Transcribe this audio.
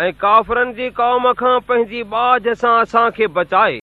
۽ ڪافرن جي قوم کان پنهنجي باج سان اسان کي بچائي.